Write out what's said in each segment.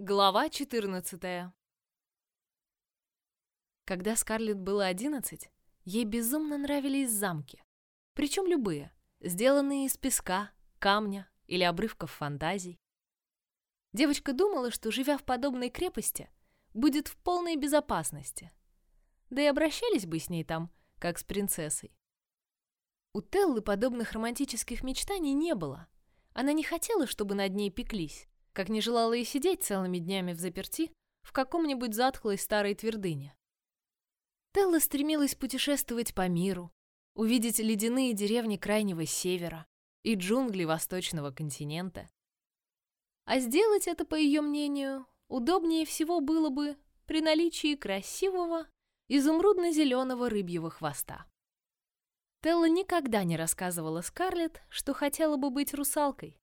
Глава 14. Когда Скарлетт было 11, ей безумно нравились замки. Причем любые, сделанные из песка, камня или обрывков фантазий. Девочка думала, что, живя в подобной крепости, будет в полной безопасности. Да и обращались бы с ней там, как с принцессой. У Теллы подобных романтических мечтаний не было. Она не хотела, чтобы над ней пеклись как не желала и сидеть целыми днями в заперти в каком-нибудь затхлой старой твердыне. Телла стремилась путешествовать по миру, увидеть ледяные деревни Крайнего Севера и джунгли Восточного континента. А сделать это, по ее мнению, удобнее всего было бы при наличии красивого изумрудно-зеленого рыбьего хвоста. Телла никогда не рассказывала Скарлетт, что хотела бы быть русалкой,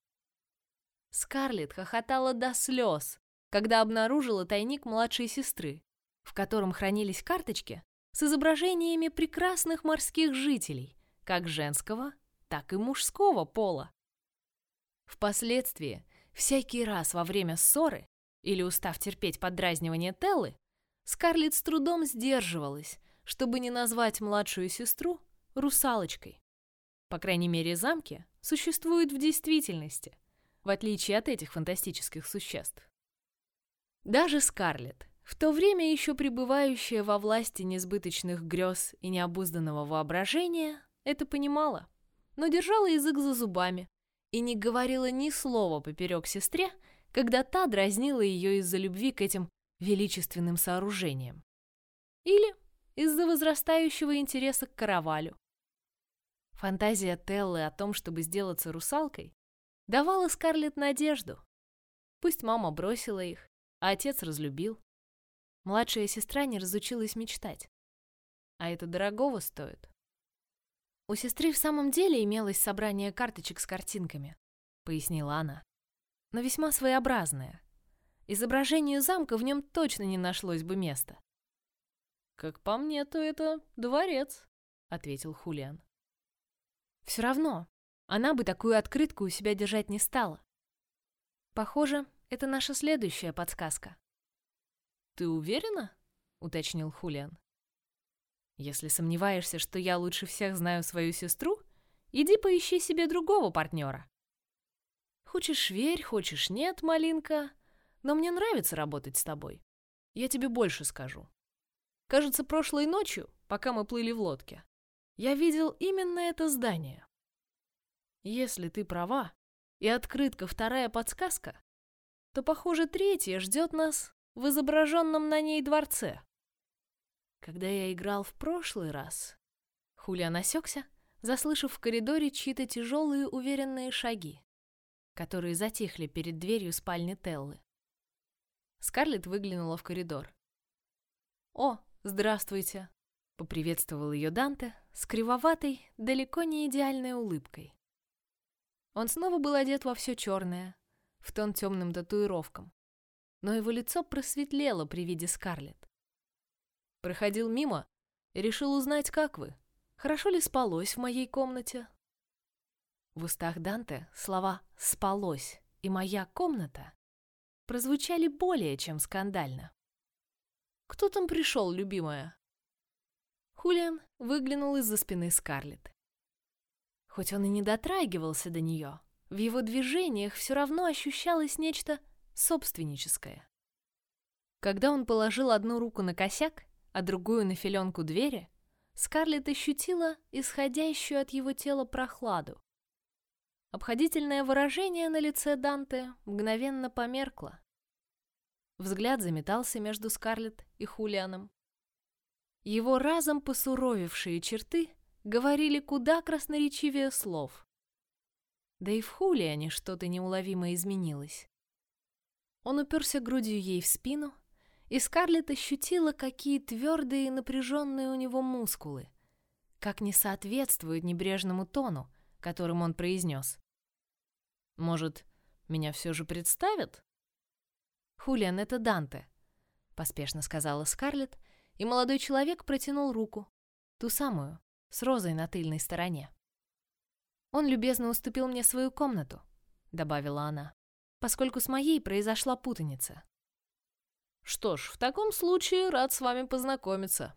Скарлетт хохотала до слез, когда обнаружила тайник младшей сестры, в котором хранились карточки с изображениями прекрасных морских жителей, как женского, так и мужского пола. Впоследствии, всякий раз во время ссоры или устав терпеть подразнивание Теллы, Скарлетт с трудом сдерживалась, чтобы не назвать младшую сестру русалочкой. По крайней мере, замки существуют в действительности – в отличие от этих фантастических существ. Даже Скарлетт, в то время еще пребывающая во власти несбыточных грез и необузданного воображения, это понимала, но держала язык за зубами и не говорила ни слова поперек сестре, когда та дразнила ее из-за любви к этим величественным сооружениям. Или из-за возрастающего интереса к каравалю. Фантазия Теллы о том, чтобы сделаться русалкой, давала Скарлетт надежду. Пусть мама бросила их, а отец разлюбил. Младшая сестра не разучилась мечтать. А это дорогого стоит. У сестры в самом деле имелось собрание карточек с картинками, пояснила она. Но весьма своеобразное. Изображению замка в нем точно не нашлось бы места. Как по мне, то это дворец, ответил Хулиан. Все равно, она бы такую открытку у себя держать не стала. Похоже, это наша следующая подсказка. Ты уверена? уточнил Хулиан. Если сомневаешься, что я лучше всех знаю свою сестру, иди поищи себе другого партнера. Хочешь верь, хочешь нет, малинка, но мне нравится работать с тобой. Я тебе больше скажу. Кажется, прошлой ночью, пока мы плыли в лодке, я видел именно это здание. Если ты права, и открытка вторая подсказка, то, похоже, третья ждет нас в изображенном на ней дворце. Когда я играл в прошлый раз, Хулиан осекся, заслышав в коридоре чьи-то тяжелые уверенные шаги, которые затихли перед дверью спальни Теллы. Скарлетт выглянула в коридор. «О, здравствуйте!» — поприветствовал ее Данте с кривоватой, далеко не идеальной улыбкой. Он снова был одет во все черное, в тон темным татуировкам, но его лицо просветлело при виде Скарлетт. Проходил мимо и решил узнать, как вы. Хорошо ли спалось в моей комнате? В устах Данте слова «спалось» и «моя комната» прозвучали более чем скандально. «Кто там пришел, любимая?» Хулиан выглянул из-за спины Скарлетт. Хоть он и не дотрагивался до нее, в его движениях все равно ощущалось нечто собственническое. Когда он положил одну руку на косяк, а другую на филенку двери, Скарлетт ощутила исходящую от его тела прохладу. Обходительное выражение на лице Данте мгновенно померкло. Взгляд заметался между Скарлетт и Хулианом. Его разом посуровевшие черты говорили куда красноречивее слов. Да и в Хулиане что-то неуловимо изменилось. Он уперся грудью ей в спину, и Скарлетт ощутила, какие твердые и напряженные у него мускулы, как не соответствуют небрежному тону, которым он произнес. «Может, меня все же представят?» «Хулиан, это Данте», — поспешно сказала Скарлетт, и молодой человек протянул руку, ту самую, с розой на тыльной стороне. «Он любезно уступил мне свою комнату», — добавила она, «поскольку с моей произошла путаница. Что ж, в таком случае рад с вами познакомиться.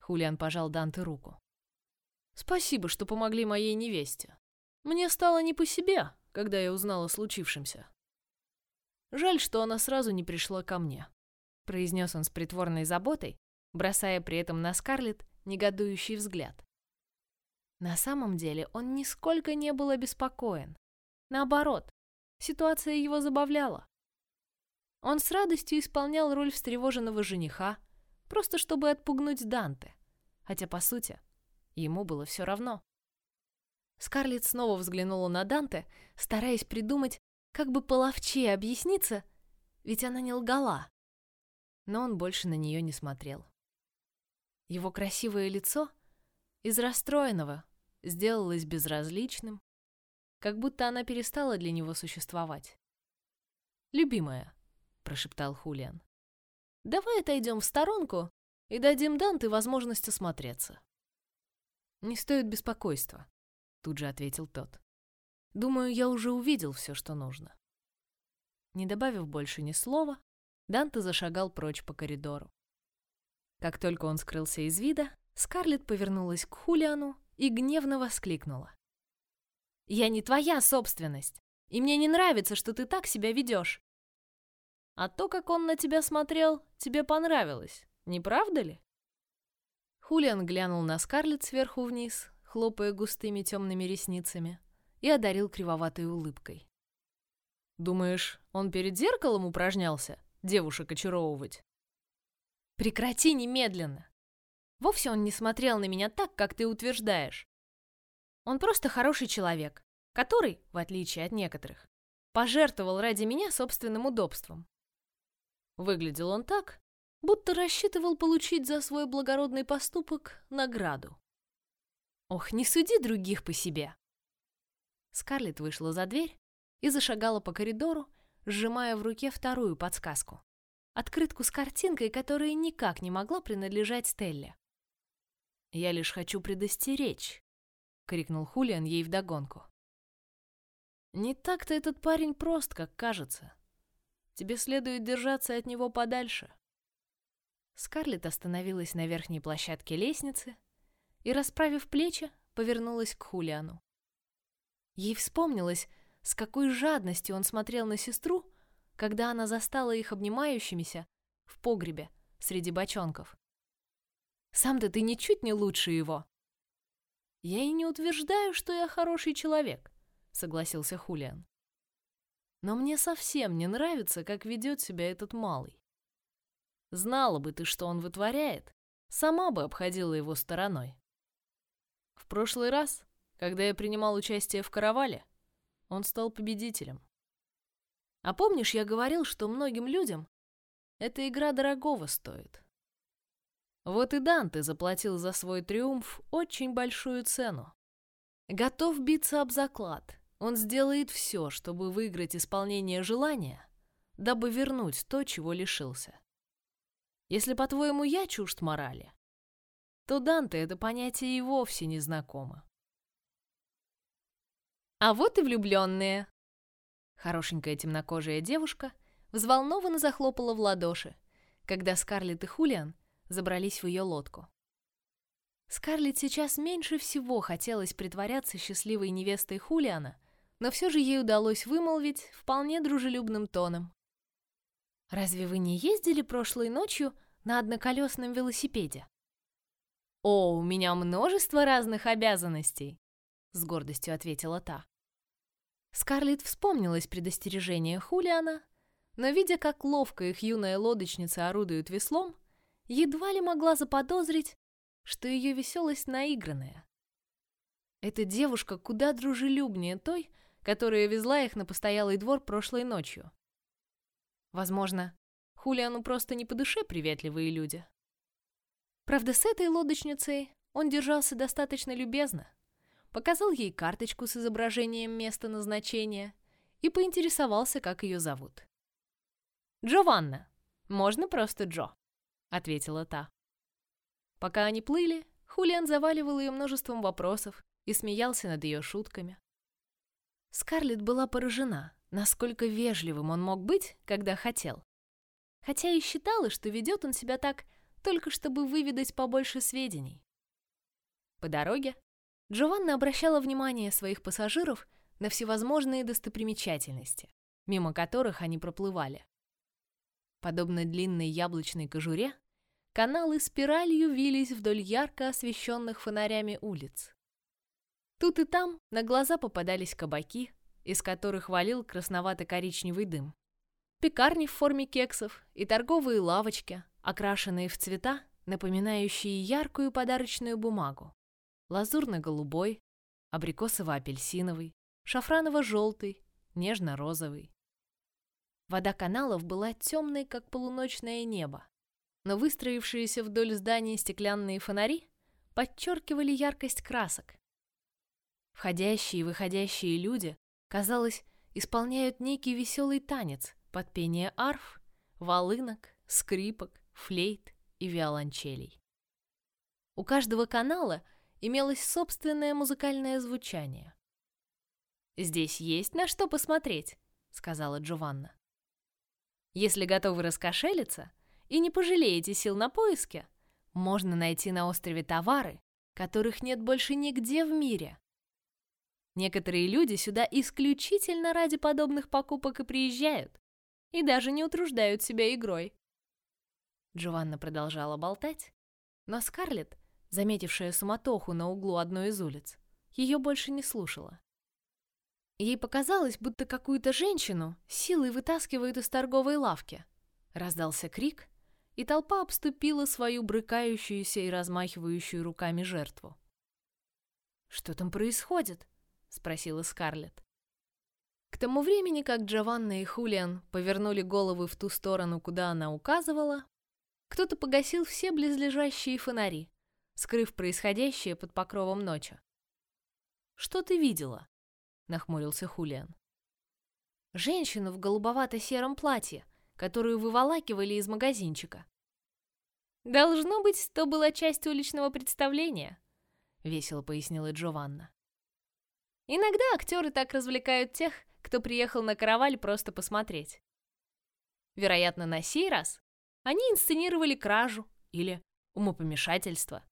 Хулиан пожал Данте руку. Спасибо, что помогли моей невесте. Мне стало не по себе, когда я узнала о случившемся. Жаль, что она сразу не пришла ко мне, произнес он с притворной заботой, бросая при этом на Скарлетт негодующий взгляд. На самом деле он нисколько не был обеспокоен. Наоборот, ситуация его забавляла. Он с радостью исполнял роль встревоженного жениха, просто чтобы отпугнуть Данте, хотя, по сути, ему было все равно. Скарлетт снова взглянула на Данте, стараясь придумать, как бы половчее объясниться, ведь она не лгала. Но он больше на нее не смотрел. Его красивое лицо из расстроенного сделалось безразличным, как будто она перестала для него существовать. «Любимая», — прошептал Хулиан, — «давай отойдем в сторонку и дадим Данте возможность осмотреться». «Не стоит беспокойства», — тут же ответил тот. «Думаю, я уже увидел все, что нужно». Не добавив больше ни слова, Данте зашагал прочь по коридору. Как только он скрылся из вида, Скарлетт повернулась к Хулиану и гневно воскликнула. «Я не твоя собственность, и мне не нравится, что ты так себя ведешь. А то, как он на тебя смотрел, тебе понравилось, не правда ли?» Хулиан глянул на Скарлетт сверху вниз, хлопая густыми темными ресницами, и одарил кривоватой улыбкой. «Думаешь, он перед зеркалом упражнялся, девушек очаровывать?» Прекрати немедленно. Вовсе он не смотрел на меня так, как ты утверждаешь. Он просто хороший человек, который, в отличие от некоторых, пожертвовал ради меня собственным удобством. Выглядел он так, будто рассчитывал получить за свой благородный поступок награду. Ох, не суди других по себе. Скарлетт вышла за дверь и зашагала по коридору, сжимая в руке вторую подсказку открытку с картинкой, которая никак не могла принадлежать Стелле. «Я лишь хочу предостеречь», — крикнул Хулиан ей вдогонку. «Не так-то этот парень прост, как кажется. Тебе следует держаться от него подальше». Скарлетт остановилась на верхней площадке лестницы и, расправив плечи, повернулась к Хулиану. Ей вспомнилось, с какой жадностью он смотрел на сестру, когда она застала их обнимающимися в погребе среди бочонков. Сам-то ты ничуть не лучше его. Я и не утверждаю, что я хороший человек, согласился Хулиан. Но мне совсем не нравится, как ведет себя этот малый. Знала бы ты, что он вытворяет, сама бы обходила его стороной. В прошлый раз, когда я принимал участие в каравале, он стал победителем. А помнишь, я говорил, что многим людям эта игра дорогого стоит? Вот и Данте заплатил за свой триумф очень большую цену. Готов биться об заклад. Он сделает все, чтобы выиграть исполнение желания, дабы вернуть то, чего лишился. Если, по-твоему, я чужд морали, то Данте это понятие и вовсе не знакомо. А вот и влюбленные, Хорошенькая темнокожая девушка взволнованно захлопала в ладоши, когда Скарлетт и Хулиан забрались в ее лодку. Скарлетт сейчас меньше всего хотелось притворяться счастливой невестой Хулиана, но все же ей удалось вымолвить вполне дружелюбным тоном. «Разве вы не ездили прошлой ночью на одноколесном велосипеде?» «О, у меня множество разных обязанностей», — с гордостью ответила та. Скарлетт вспомнилось предостережение Хулиана, но, видя, как ловко их юная лодочница орудует веслом, едва ли могла заподозрить, что ее веселость наигранная. Эта девушка куда дружелюбнее той, которая везла их на постоялый двор прошлой ночью. Возможно, Хулиану просто не по душе приветливые люди. Правда, с этой лодочницей он держался достаточно любезно показал ей карточку с изображением места назначения и поинтересовался, как ее зовут. «Джованна. Можно просто Джо», — ответила та. Пока они плыли, Хулиан заваливал ее множеством вопросов и смеялся над ее шутками. Скарлетт была поражена, насколько вежливым он мог быть, когда хотел. хотя и считала, что ведет он себя так, только чтобы выведать побольше сведений. По дороге Джованна обращала внимание своих пассажиров на всевозможные достопримечательности, мимо которых они проплывали. Подобно длинной яблочной кожуре, каналы спиралью вились вдоль ярко освещенных фонарями улиц. Тут и там на глаза попадались кабаки, из которых валил красновато-коричневый дым. Пекарни в форме кексов и торговые лавочки, окрашенные в цвета, напоминающие яркую подарочную бумагу. Лазурно-голубой, абрикосово-апельсиновый, шафраново-желтый, нежно-розовый. Вода каналов была темной, как полуночное небо, но выстроившиеся вдоль зданий стеклянные фонари подчеркивали яркость красок. Входящие и выходящие люди, казалось, исполняют некий веселый танец под пение арф, волынок, скрипок, флейт и виолончелей. У каждого канала имелось собственное музыкальное звучание. «Здесь есть на что посмотреть», — сказала Джованна. Если готовы раскошелиться и не пожалеете сил на поиски, можно найти на острове товары, которых нет больше нигде в мире. Некоторые люди сюда исключительно ради подобных покупок и приезжают, и даже не утруждают себя игрой. Джованна продолжала болтать, но Скарлетт, заметившая суматоху на углу одной из улиц, ее больше не слушала. Ей показалось, будто какую-то женщину силой вытаскивают из торговой лавки. Раздался крик, и толпа обступила свою брыкающуюся и размахивающую руками жертву. «Что там происходит?» — спросила Скарлетт. К тому времени, как Джованна и Хулиан повернули головы в ту сторону, куда она указывала, кто-то погасил все близлежащие фонари, скрыв происходящее под покровом ночи. «Что ты видела?» Нахмурился Хулиан. Женщину в голубовато-сером платье, которую выволакивали из магазинчика. Должно быть, то была часть уличного представления, весело пояснила Джованна. Иногда актеры так развлекают тех, кто приехал на караваль просто посмотреть. Вероятно, на сей раз они инсценировали кражу или умопомешательство.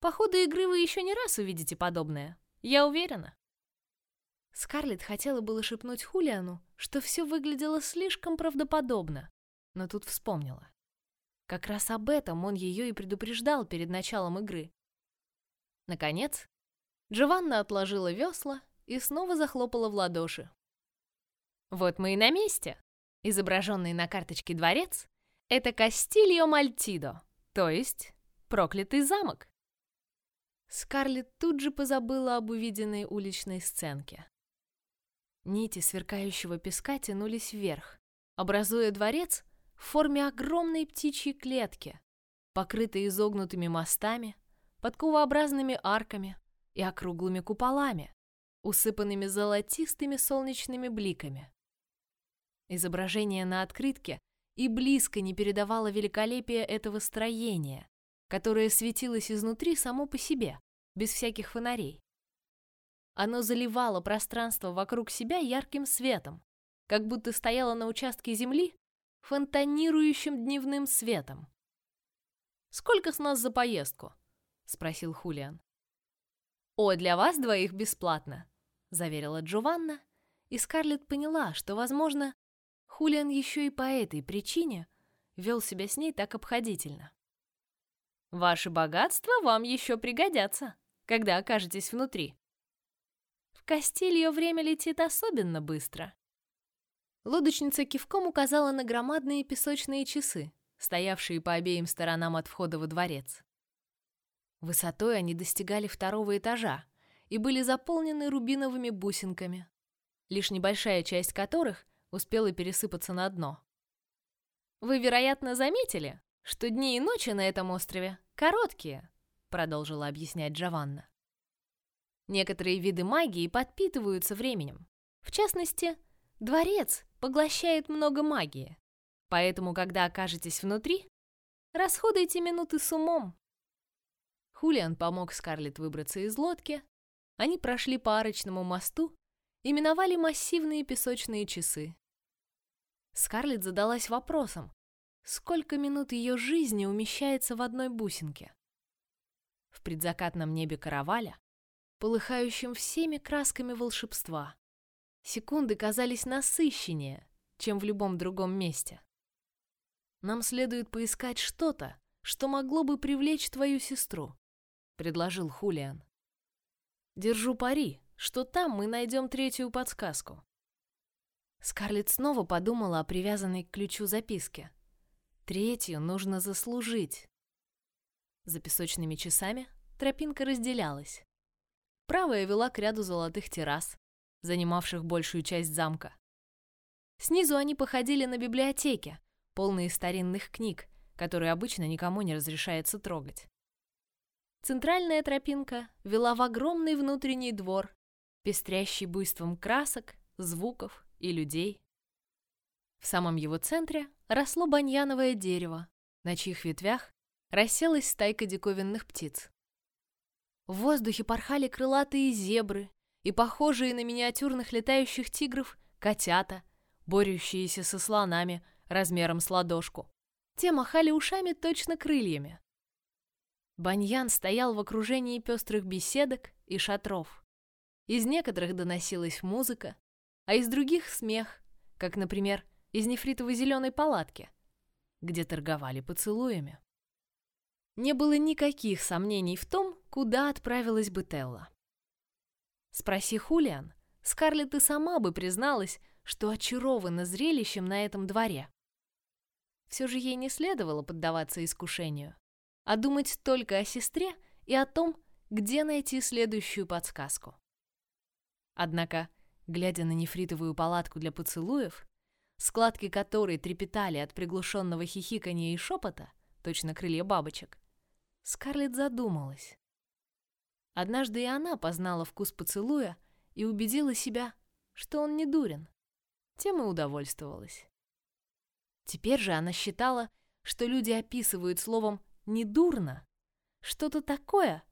По ходу игры вы еще не раз увидите подобное, я уверена. Скарлетт хотела было шепнуть Хулиану, что все выглядело слишком правдоподобно, но тут вспомнила. Как раз об этом он ее и предупреждал перед началом игры. Наконец, Джованна отложила весла и снова захлопала в ладоши. Вот мы и на месте. Изображенный на карточке дворец — это Кастильо Мальтидо, то есть проклятый замок. Скарлетт тут же позабыла об увиденной уличной сценке. Нити сверкающего песка тянулись вверх, образуя дворец в форме огромной птичьей клетки, покрытой изогнутыми мостами, подковообразными арками и округлыми куполами, усыпанными золотистыми солнечными бликами. Изображение на открытке и близко не передавало великолепие этого строения, которое светилось изнутри само по себе, без всяких фонарей. Оно заливало пространство вокруг себя ярким светом, как будто стояло на участке земли, фонтанирующим дневным светом. «Сколько с нас за поездку?» — спросил Хулиан. «О, для вас двоих бесплатно», — заверила Джованна, и Скарлетт поняла, что, возможно, Хулиан еще и по этой причине вел себя с ней так обходительно. «Ваши богатства вам еще пригодятся, когда окажетесь внутри», Кастильо время летит особенно быстро. Лодочница кивком указала на громадные песочные часы, стоявшие по обеим сторонам от входа во дворец. Высотой они достигали второго этажа и были заполнены рубиновыми бусинками, лишь небольшая часть которых успела пересыпаться на дно. Вы, вероятно, заметили, что дни и ночи на этом острове короткие, продолжила объяснять Джованна. Некоторые виды магии подпитываются временем. В частности, дворец поглощает много магии. Поэтому, когда окажетесь внутри, расходуйте минуты с умом. Хулиан помог Скарлетт выбраться из лодки. Они прошли по арочному мосту и миновали массивные песочные часы. Скарлетт задалась вопросом, сколько минут ее жизни умещается в одной бусинке. В предзакатном небе караваля, полыхающем всеми красками волшебства, секунды казались насыщеннее, чем в любом другом месте. Нам следует поискать что-то, что могло бы привлечь твою сестру, предложил Хулиан. Держу пари, что там мы найдем третью подсказку. Скарлетт снова подумала о привязанной к ключу записке. Третью нужно заслужить. За песочными часами тропинка разделялась. Правая вела к ряду золотых террас, занимавших большую часть замка. Снизу они походили на библиотеки, полные старинных книг, которые обычно никому не разрешается трогать. Центральная тропинка вела в огромный внутренний двор, пестрящий буйством красок, звуков и людей. В самом его центре росло баньяновое дерево, на чьих ветвях расселась стайка диковинных птиц. В воздухе порхали крылатые зебры и похожие на миниатюрных летающих тигров котята, борющиеся со слонами размером с ладошку. Те махали ушами точно крыльями. Баньян стоял в окружении пестрых беседок и шатров. Из некоторых доносилась музыка, а из других смех, как, например, из нефритовой зеленой палатки, где торговали поцелуями. Не было никаких сомнений в том, куда отправилась бы Телла. Спроси Хулиан, Скарлетт и сама бы призналась, что очарована зрелищем на этом дворе. Все же ей не следовало поддаваться искушению, а думать только о сестре и о том, где найти следующую подсказку. Однако, глядя на нефритовую палатку для поцелуев, складки которой трепетали от приглушенного хихикания и шепота, точно крылья бабочек, Скарлетт задумалась. Однажды и она познала вкус поцелуя и убедила себя, что он не дурен. Тем и удовольствовалась. Теперь же она считала, что люди описывают словом «недурно» что-то такое,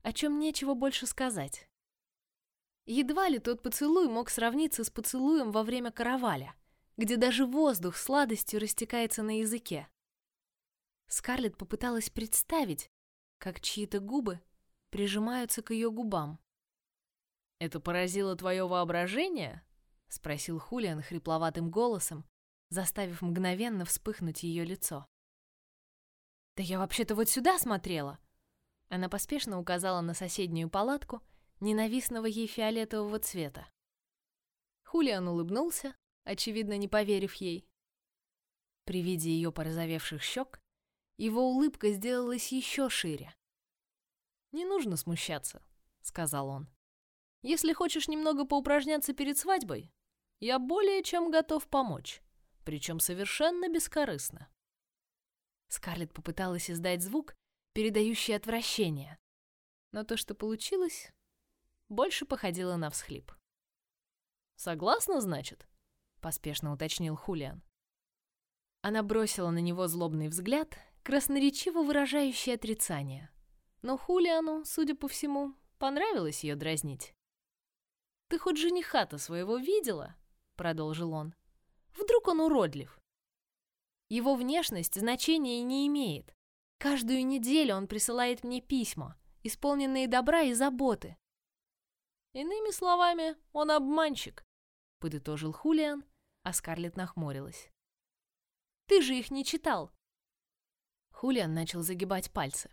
о чем нечего больше сказать. Едва ли тот поцелуй мог сравниться с поцелуем во время караваля, где даже воздух сладостью растекается на языке. Скарлетт попыталась представить, как чьи-то губы прижимаются к ее губам. «Это поразило твое воображение?» — спросил Хулиан хрипловатым голосом, заставив мгновенно вспыхнуть ее лицо. «Да я вообще-то вот сюда смотрела!» Она поспешно указала на соседнюю палатку, ненавистного ей фиолетового цвета. Хулиан улыбнулся, очевидно, не поверив ей. При виде ее порозовевших щек, его улыбка сделалась еще шире. «Не нужно смущаться», — сказал он. «Если хочешь немного поупражняться перед свадьбой, я более чем готов помочь причем совершенно бескорыстно. Скарлетт попыталась издать звук, передающий отвращение, но то, что получилось, больше походило на всхлип. «Согласна, значит?» — поспешно уточнил Хулиан. Она бросила на него злобный взгляд, красноречиво выражающий отрицание. Но Хулиану, судя по всему, понравилось ее дразнить. «Ты хоть жениха-то своего видела?» — продолжил он. Вдруг он уродлив? Его внешность значения не имеет. Каждую неделю он присылает мне письма, исполненные добра и заботы. Иными словами, он обманщик, подытожил Хулиан, а Скарлетт нахмурилась. Ты же их не читал. Хулиан начал загибать пальцы.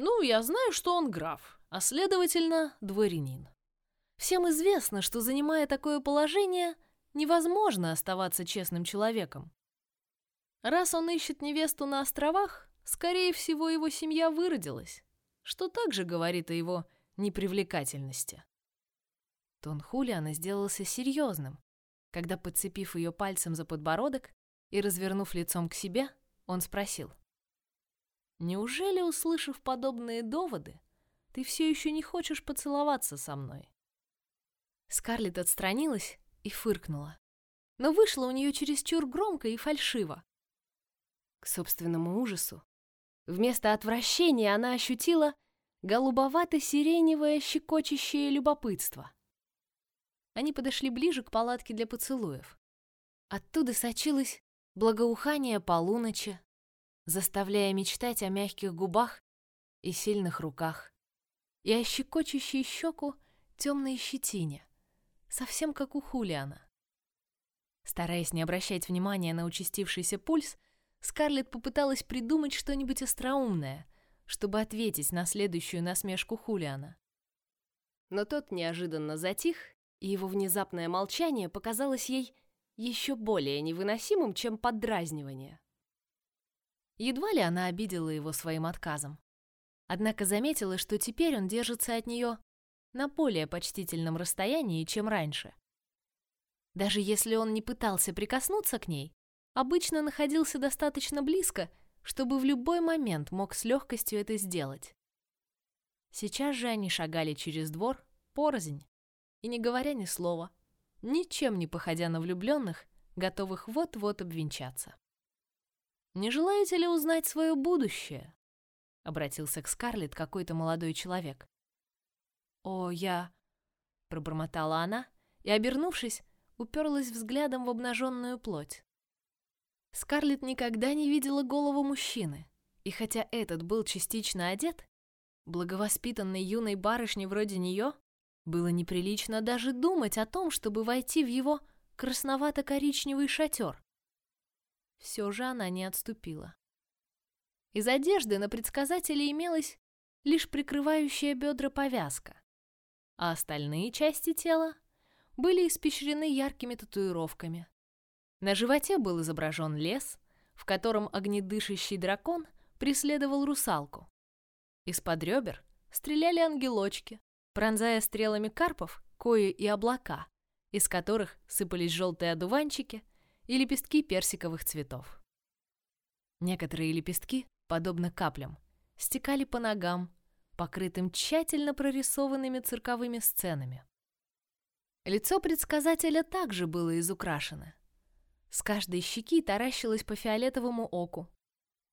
Ну, я знаю, что он граф, а следовательно, дворянин. Всем известно, что занимая такое положение, невозможно оставаться честным человеком. Раз он ищет невесту на островах, скорее всего, его семья выродилась, что также говорит о его непривлекательности. Тон Хулиана сделался серьезным, когда, подцепив ее пальцем за подбородок и развернув лицом к себе, он спросил. «Неужели, услышав подобные доводы, ты все еще не хочешь поцеловаться со мной?» Скарлетт отстранилась и фыркнула. Но вышло у нее чересчур громко и фальшиво. К собственному ужасу. Вместо отвращения она ощутила голубовато-сиреневое щекочущее любопытство. Они подошли ближе к палатке для поцелуев. Оттуда сочилась благоухание полуночи, заставляя мечтать о мягких губах и сильных руках, и о щекочущей щеку темной щетине, совсем как у Хулиана. Стараясь не обращать внимания на участившийся пульс, Скарлетт попыталась придумать что-нибудь остроумное, чтобы ответить на следующую насмешку Хулиана. Но тот неожиданно затих, и его внезапное молчание показалось ей еще более невыносимым, чем поддразнивание. Едва ли она обидела его своим отказом. Однако заметила, что теперь он держится от нее на более почтительном расстоянии, чем раньше. Даже если он не пытался прикоснуться к ней, обычно находился достаточно близко, чтобы в любой момент мог с легкостью это сделать. Сейчас же они шагали через двор, порознь, и не говоря ни слова, ничем не походя на влюбленных, готовых вот-вот обвенчаться. «Не желаете ли узнать свое будущее?» — обратился к Скарлетт какой-то молодой человек. «О, я...» — пробормотала она и, обернувшись, уперлась взглядом в обнаженную плоть. Скарлетт никогда не видела голову мужчины, и хотя этот был частично одет, благовоспитанной юной барышне вроде нее было неприлично даже думать о том, чтобы войти в его красновато-коричневый шатер. Все же она не отступила. Из одежды на предсказателе имелась лишь прикрывающая бедра повязка, а остальные части тела были испещрены яркими татуировками. На животе был изображен лес, в котором огнедышащий дракон преследовал русалку. Из-под ребер стреляли ангелочки, пронзая стрелами карпов кои и облака, из которых сыпались желтые одуванчики и лепестки персиковых цветов. Некоторые лепестки, подобно каплям, стекали по ногам, покрытым тщательно прорисованными цирковыми сценами. Лицо предсказателя также было изукрашено. С каждой щеки таращилось по фиолетовому оку,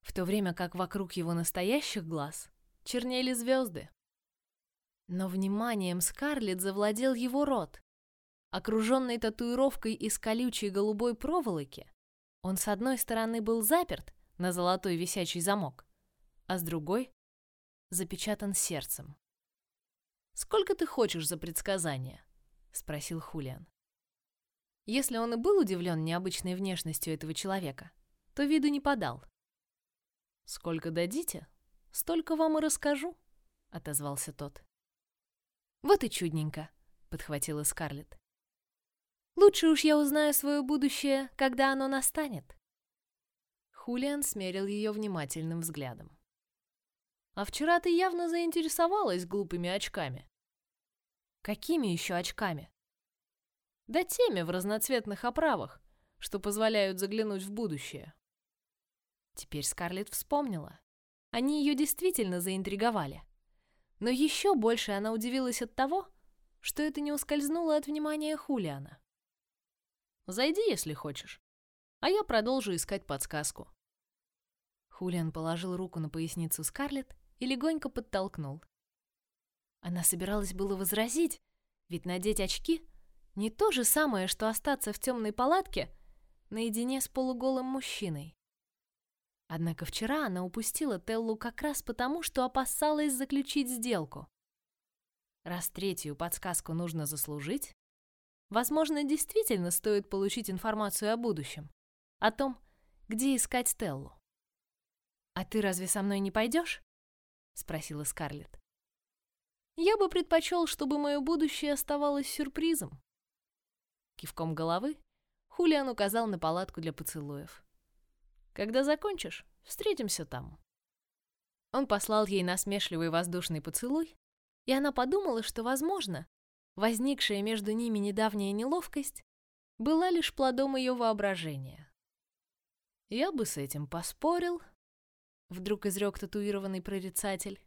в то время как вокруг его настоящих глаз чернели звезды. Но вниманием Скарлетт завладел его рот. Окруженный татуировкой из колючей голубой проволоки, он с одной стороны был заперт на золотой висячий замок, а с другой — запечатан сердцем. «Сколько ты хочешь за предсказание?» спросил Хулиан. Если он и был удивлен необычной внешностью этого человека, то виду не подал. Сколько дадите, столько вам и расскажу, отозвался тот. Вот и чудненько, подхватила Скарлетт. Лучше уж я узнаю свое будущее, когда оно настанет. Хулиан смерил ее внимательным взглядом. А вчера ты явно заинтересовалась глупыми очками. Какими еще очками? Да теми в разноцветных оправах, что позволяют заглянуть в будущее. Теперь Скарлетт вспомнила. Они ее действительно заинтриговали. Но еще больше она удивилась от того, что это не ускользнуло от внимания Хулиана. «Зайди, если хочешь, а я продолжу искать подсказку». Хулиан положил руку на поясницу Скарлетт и легонько подтолкнул. Она собиралась было возразить, ведь надеть очки — не то же самое, что остаться в темной палатке наедине с полуголым мужчиной. Однако вчера она упустила Теллу как раз потому, что опасалась заключить сделку. Раз третью подсказку нужно заслужить, возможно, действительно стоит получить информацию о будущем, о том, где искать Теллу. «А ты разве со мной не пойдешь?» — спросила Скарлетт. Я бы предпочел, чтобы мое будущее оставалось сюрпризом. Кивком головы Хулиан указал на палатку для поцелуев. Когда закончишь, встретимся там. Он послал ей насмешливый воздушный поцелуй, и она подумала, что, возможно, возникшая между ними недавняя неловкость была лишь плодом ее воображения. «Я бы с этим поспорил», — вдруг изрек татуированный прорицатель.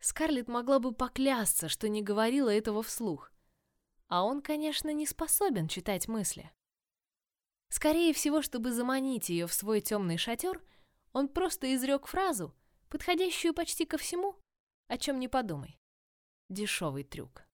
Скарлетт могла бы поклясться, что не говорила этого вслух. А он, конечно, не способен читать мысли. Скорее всего, чтобы заманить ее в свой темный шатер, он просто изрек фразу, подходящую почти ко всему, о чем не подумай. Дешевый трюк.